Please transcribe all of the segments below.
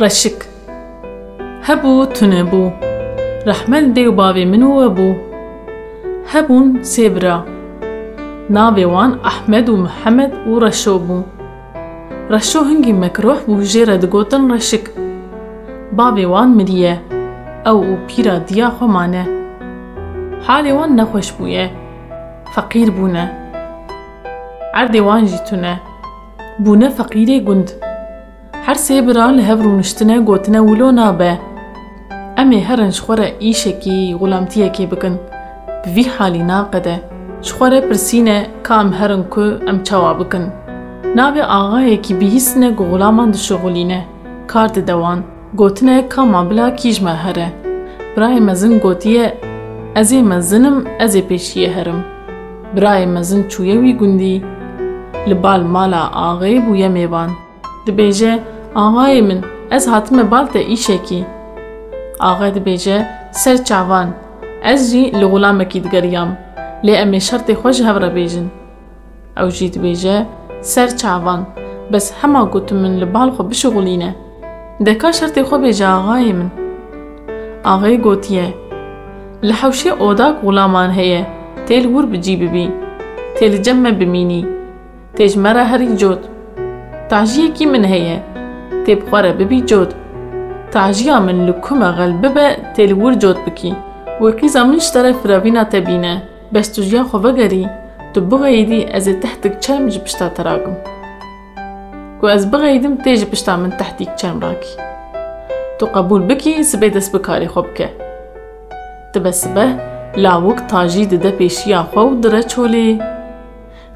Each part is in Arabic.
رشک هەبوو تونە بوو ڕەحمەل دێ و باوێ منوە بوو هەبوون سێبرا ناوێوان ئەحمەد و محەممەد و ڕەشۆ بوو ڕەشۆ هەنگی مەکرۆح بوو ژێرە دگوتن ڕەشک باوێوان مریە ئەو و پیرە دیا خۆمانە حالێوان نەخۆش بووە فەقیر بوونە عردێوانژی تونە بوونە فەقیرێ گوند. هەر سێ برا لە هەڤڕونشتنە گوتنە ولۆ نابێ ئەمێ هەرن شخۆرە ئیشێکی غوڵامتیەکی بکن. بڤی حالی ناقەدە شخۆرە پرسینە کام هەرن کو ئەم چاوا بکن. ناوێ ئاغایەکی بیهیسنە گوڵامان دشغولینە کار دەوان گوتنە کاما بلا کیژمە هەرە برای مەزن گوتیە ئەزێ مەزنم ئەزێ پێشیە هەرم برای مەزن چوویەوی گوندی. li bal mala axê bûye mêvan. Dibêje آغای من از هاتم بالت ایشکی آغای بیجه سر چاوان از جی لغلا مکید گریم لی امی شرط خوش هفر بیجن أو جید بیجه سر چاوان بس هما گوت من لبال خو بشغلینه دکا شرط خو بیجه آغای من آغای گوتیه لحوشی اوداک غلامان هیه تیل ور بجی ببی تیل جمع بمینی تیج مرا هری جود تاجیه کی من هیه من هەیە تێبخوارە ببی جۆت تاژیا من min ji teref firavîna te bîne bes tu jiya xwe vegerî tu bixeyidî ez ê tehtik çerm ji pişta te rakim ku ez bixeyidim tê ji pişta min tehtîk çerm rakî tu qebûl bikî sibê dest bi karê xwe bike dibe sibeh lawik tajî dide pêşiya xwe û dire çolê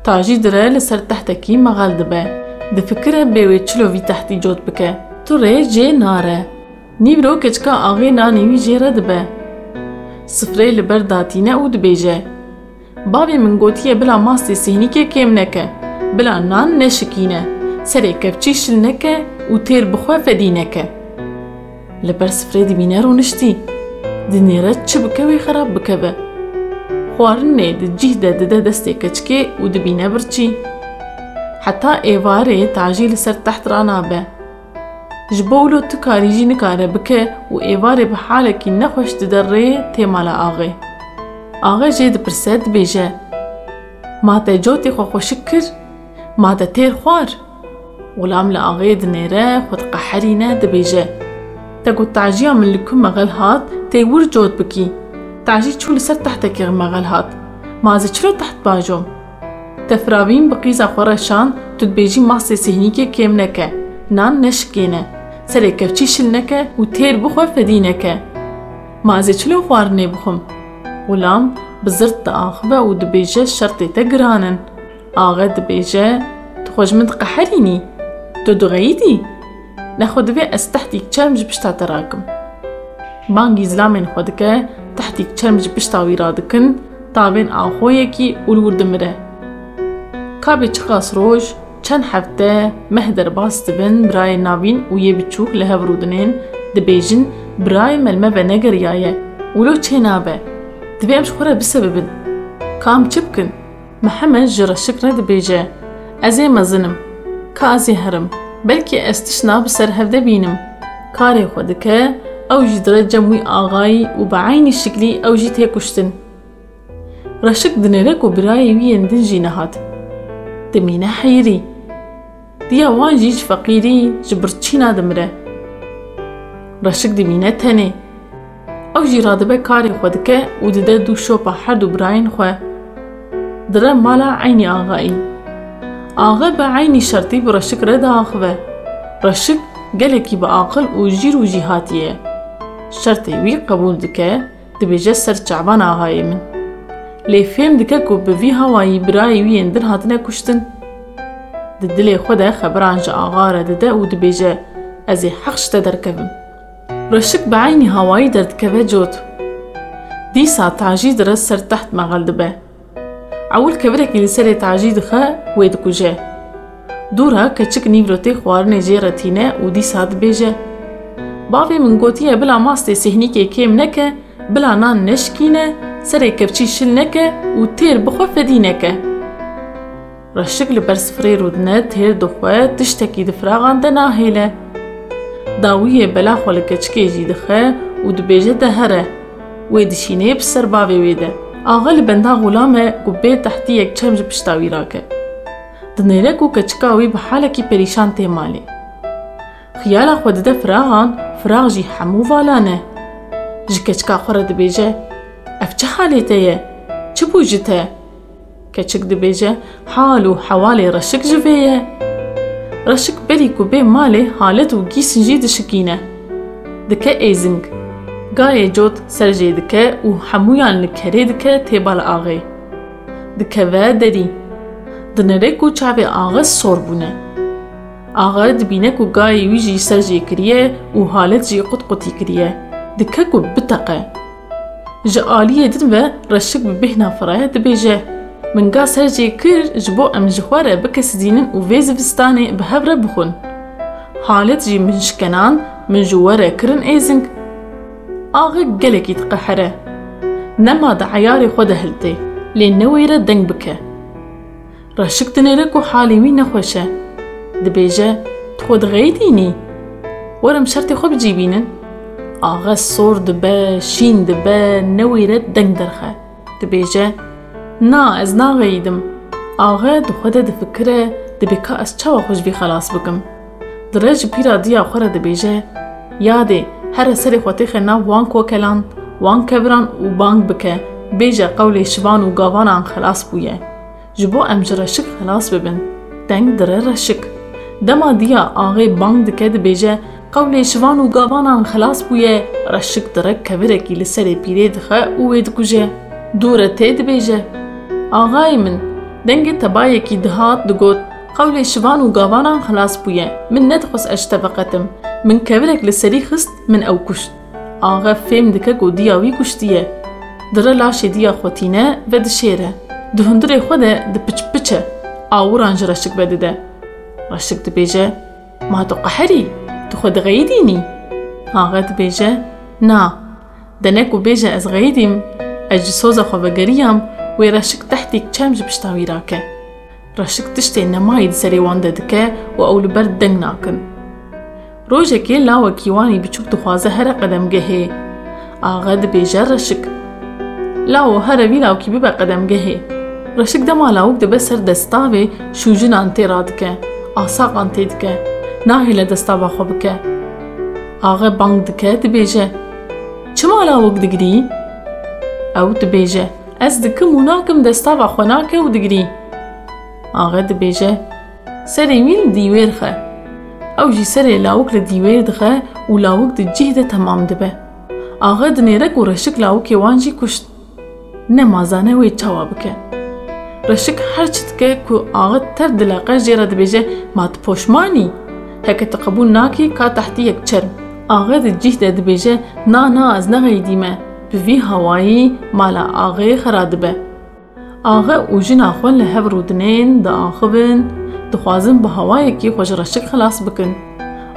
تاجی دره لسر تحتکی مغال دبه دفکره بیوی چلووی تحتی جوت بکه. تو ری جه ناره. نیورو کچکا آغی نانیوی جیره دبه سفره لبر داتینه أو دبیجه. باوی من گوتیه بلا ماستی سهنی که کم نکه. بلا نان نشکینه. سری کفچی شل نکه و تیر بخواه فدی نکه. لبر سفره دبینه رو نشتی. دنیره چه بکوی خراب خواردنê di cih de dide destê keçikê û dibîne birçî. Êvarê bi halekî nexweş dide rê tê mala axê. Axê jê dipirse dibêje. Ma te cotê xwe xweşik kir? Ma te têr xwar? Welam li axê dinêre xwe diqeherîne dibêje. Te got tajiya min li ku me xel hat tê wir cot bikî. تعجي تشو لسر تحتك مغل هات مازي چرو تحت باجوم تفراوین بقیزا خورشان ماسه سهنیکی کم نکه نان نشکینه سر کفچی شل نکه و تیر بخوا فدی نکه مازی چلو خوارنه بخم غلام بزرت آخبه و دبیجه شرطی تگرانن آغا دبیجه تخوش من قحرینی تو دغیدی نخو دوی از تحتیک چرم جبشتا تراکم بانگی زلامین خودکه تحتیک چرمج پشتاوی را دکن تاوین ئاخۆیەکی ئولور دمرە کابێ چقاس ڕۆژ چەند هەفتە مەه دەرباس دبن برایە ناوین و یە بچووک لە هەڤڕودنێن دەبێژن برای مەلمەڤە نەگەریایە ولو چێ نابێ دەبێ ئەم خۆرە بسە ببن کام چ بکن محەممەد ji reşik ne dibêje. Ez ê mezin ka ez ê herim. Belkî ez tişna bi ser hev de bînim. Karê xwe dike ئەو ژی درەجەم وی ئاغایی و عینی شکلی ئەو ژی تێکوشتن ڕەشک دنێرەک و برایە ویەن دنجی نەهات دەمینە حەیری دیا وان ji birçî nadimire ڕەشک dimîne tenê ew jî radibe karê xwe dike û dide dû şopa her du birayên xwe dire mala eynî axayî axe bi eynî şertî bi reşik re diaxive reşik gelekî bi aqil û jîr û jîhatiye شرطی وی قبول دکه دبیجه سر چعبان آغای من لی فهم دکه کو به وی هوایی برای وی اندن هاتنه کشتن۔ د دلی خوده خبران جا آغاره دده و دبیجه از حق شته درکبم رشک بعینی هوایی دردکوه جوت۔ دیسا تعجی در سر تحت مغل دبه اول کبرکی لسر تعجی دخه وید کجه دورا کچک نیوروتی خوارنه جیره تینه و دیسا دبیجه bavê min gotiye bila mastê sehnîkê kêm neke, bila nan neşkîne, û têr bixwe fedî neke. Reşik li ber sifirê rûdine têr dixwe tiştekî di firaxan de nahêle. داویە بەلاخۆ لە کەچکێژی دخە و de axa li benda xulame ku bê tehtiyek çem ji pişta wî rake dinêre ku keçika wî bi halekî perîşan tê malê xiyala xwe dide firaxan firax jî hemû valan e ji keçika xwe re dibêje ev çi halê te ye çi bû ji te keçik dibêje hal û hewalê reşik ji vê ye reşik berî ku bê malê halet û gîsîn jî dişikîne dike êzing gayê cot ser jê dike û hemûyan li kerê dike têbal axê dikeve derî dinere ku çavê axe sor bûne axe dibîne ku gayê wî jî ser jê kiriye û جاليه دنبه رشق بهنا فرايد بيجه من قاس هرجي كير جبو أم جهوارة بكس دينن و فيز بستاني بهبرة بخون. حالت جي من شكنان من جوارة كرن إيزنك. آغي قلق يتقحرة. نما دا خود خوده هلتي. لين دنگ بكا رشك تنيرك و حالي مين نخوشة. دبيجه تخود غيديني. ورم شرطي خوب جيبينن. بينن axe sor dibe şîn dibe newê re deng derxe dibêje na ez naxeyîdim axe di xwe de difikire dibê ka ez çawa xwe ji vî xelas bikim dire ji pîra diya xwe re dibêje yadê here serê xwe têxe nav wan kokelan wan keviran û bang bike bêje qewlê şivan û gavanan xelas bûye ji bo em ji reşik xelas bibin deng dire reşik dema diya axê bang dike dibêje qewlê şivan û gavanan xelas bûye reşik dire kevirekî li serê pîrê dixe û wê dikuje dûre tê dibêje Ağayê min dengê tebayekî dihat digot qewlê şivan û gavanan xelas bûye min nedixwest ez ji te veqetim min kevirek li serî xist min ew kuşt axe fêm dike ku diya wî kuştiye dire laşê diya xwetîne ve dişêre di hundirê xwe de di piçpiçe awiran ji reşik vedide reşik dibêje ma tu qeherî tu xwe dixeyîdînî axe dibêje na dene ku bêje ez xeyîdîm ez ji soza xwe vegeriyam wê reşik tehtîk çem ji pişta wî rake reşik tiştê nemayî di serê wan de dike û ew li ber deng nakin rojekê lawekî wanî biçûk dixwaze here qedemgehê axe dibêje reşik law here vî lawkî bibe qedemgehê reşik dema lawik dibe ser destavê şûjinan tê radike asaqan tê dike nahêle destava xwe bike axe bang dike dibêje çima lawik digirî ew dibêje ez dikim û nakim destava xwe nake û digirî axe dibêje serê wî li dîwêr xe ew jî serê lawik li dîwêr dixe هكا تقبول ناكي كا تحتيك تشر آغاد الجيه داد بيجا نا نا از نغيدي ما بفي هواي مالا آغي خراد با آغا و جن آخوان لهاب رودنين دا آخوان دخوازن بهواي كي خجرشك خلاص بكن.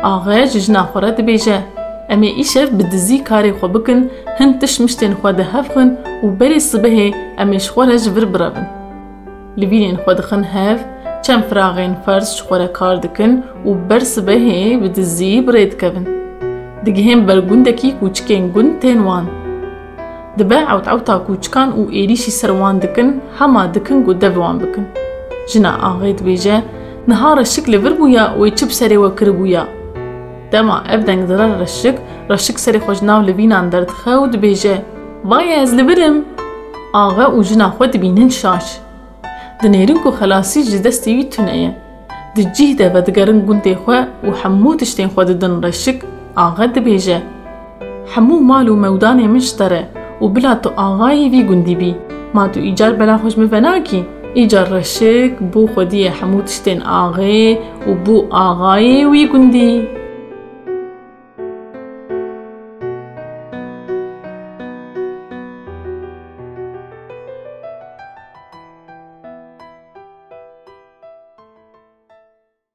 آغا جن آخوان داد بيجا اما ايشف بدزي كاري خو بكن. هن تشمشتين خو دهافخن و بري صبهي اما شخوان جبر برابن. لبينين خو دخن هاف sibehê bi dizî birê dikevin digihên bergundekî kûçikên gund tên wan dibe ewt-ewta kûçikan û êrîşî ser wan dikin hema dikin ku dev wan bikin jina axê dibêje niha reşik li vir bûya wê çi bi serê we kiribûya dema ev dengdira reşik reşik serê xwe ji nav livînan derdixe û dibêje Vay ez li virim axe û jina xwe dibînin şaş ku xelasî ji destê wî tune ye di cih de vedigerin gundê xwe û hemû tiştên xwe didin reşik axe dibêje hemû mal û mewdanê min ji te re û bila tu axayê vî gundî bî ma tu îcar bela xweş min venakî îcar reşik bû xwediyê hemû tiştên axê û bû axayê wî gundî